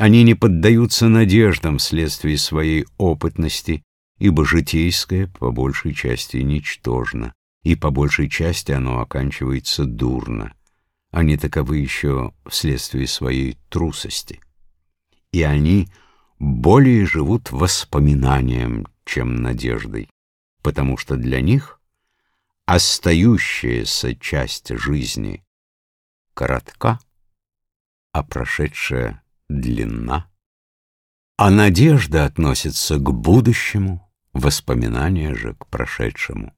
Они не поддаются надеждам вследствие своей опытности, ибо житейское по большей части ничтожно, и по большей части оно оканчивается дурно. Они таковы еще вследствие своей трусости. И они более живут воспоминанием, чем надеждой, потому что для них остающаяся часть жизни коротка, а прошедшая длинна. А надежда относится к будущему, воспоминания же к прошедшему.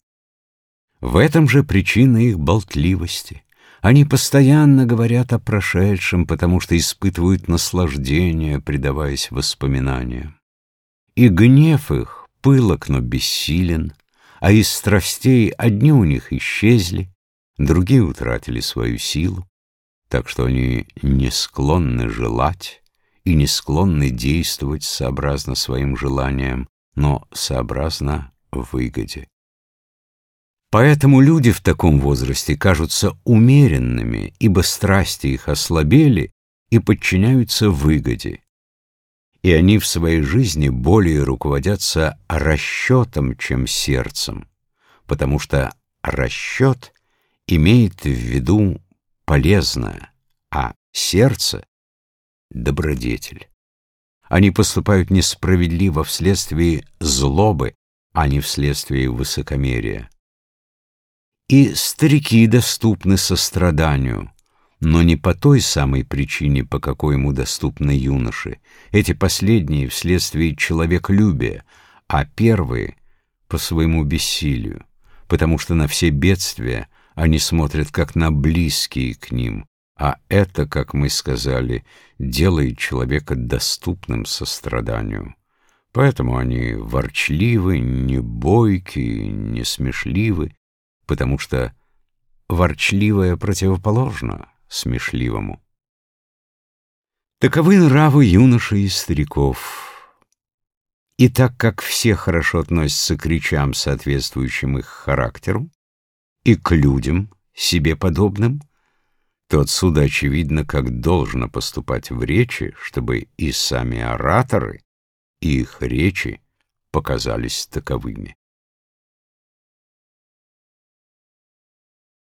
В этом же причина их болтливости. Они постоянно говорят о прошедшем, потому что испытывают наслаждение, предаваясь воспоминаниям. И гнев их пылок, но бессилен, а из страстей одни у них исчезли, другие утратили свою силу, так что они не склонны желать и не склонны действовать сообразно своим желаниям, но сообразно выгоде. Поэтому люди в таком возрасте кажутся умеренными, ибо страсти их ослабели и подчиняются выгоде. И они в своей жизни более руководятся расчетом, чем сердцем, потому что расчет имеет в виду полезное, а сердце — добродетель. Они поступают несправедливо вследствие злобы, а не вследствие высокомерия. И старики доступны состраданию, но не по той самой причине, по какой ему доступны юноши. Эти последние вследствие человеколюбия, а первые — по своему бессилию, потому что на все бедствия они смотрят как на близкие к ним, а это, как мы сказали, делает человека доступным состраданию. Поэтому они ворчливы, не бойки, не смешливы, потому что ворчливое противоположно смешливому. Таковы нравы юношей и стариков. И так как все хорошо относятся к речам, соответствующим их характеру, и к людям, себе подобным, то отсюда очевидно, как должно поступать в речи, чтобы и сами ораторы, и их речи показались таковыми.